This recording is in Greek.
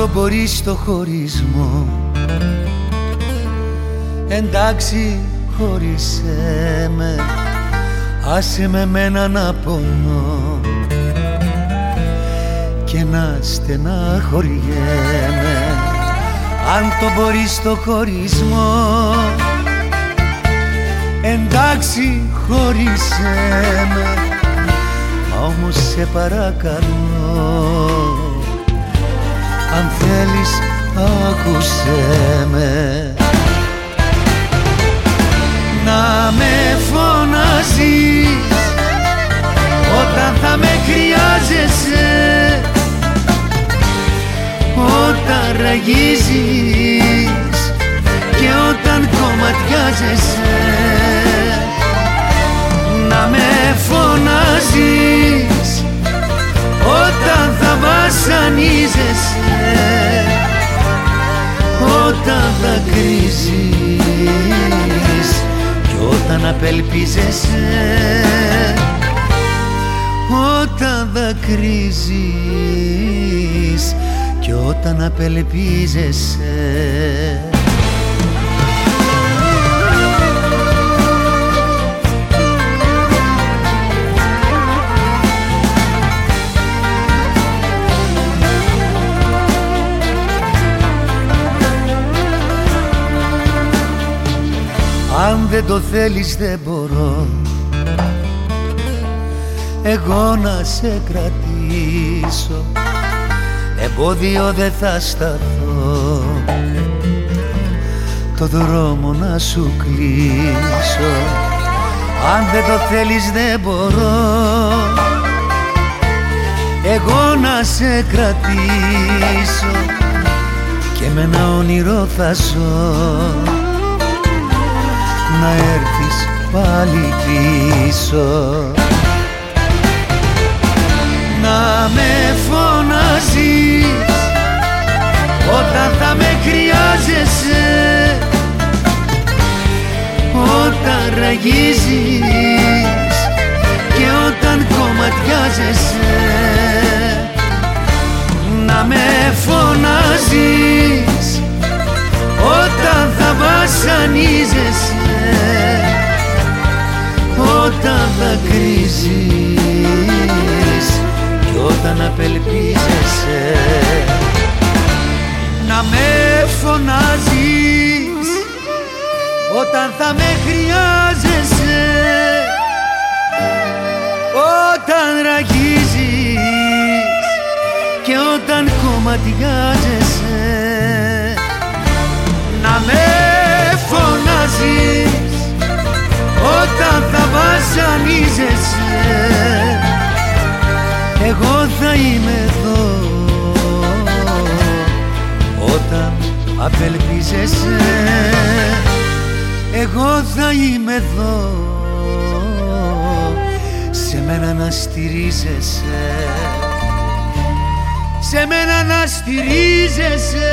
το μπορείς το χωρισμό. Εντάξει χώρισέ με Άσε με μένα να πονώ. Και να στεναχωριέμαι Αν το μπορείς το χωρισμό. Εντάξει χώρισέ με Μα όμως σε παρακαλώ αν θέλεις άκουσέ με. Να με φωνάζεις όταν θα με χρειάζεσαι. Όταν ραγίζεις όταν απελπίζεσαι όταν δακρύζεις κι όταν απελπίζεσαι δεν το θέλεις δεν μπορώ. Εγώ να σε κρατήσω. Εμπόδιο δεν θα σταθώ. Το δρόμο να σου κλείσω. Αν δεν το θέλεις δεν μπορώ. Εγώ να σε κρατήσω. Και με ένα όνειρο θα ζω πάλι πίσω Να με φωνάζεις όταν θα με χρειάζεσαι. Όταν ραγίζεις και όταν κομματιάζεσαι. Να με φωνάζεις όταν θα βασανίζεσαι όταν δακρύζεις κι όταν απελπίζεσαι να με φωνάζεις. Όταν θα με χρειάζεσαι όταν ραγίζεις. Και όταν κομματιάζεσαι θα είμαι εδώ. Όταν απελπίζεσαι εγώ θα είμαι εδώ. Σε μένα να στηρίζεσαι. Σε μένα να στηρίζεσαι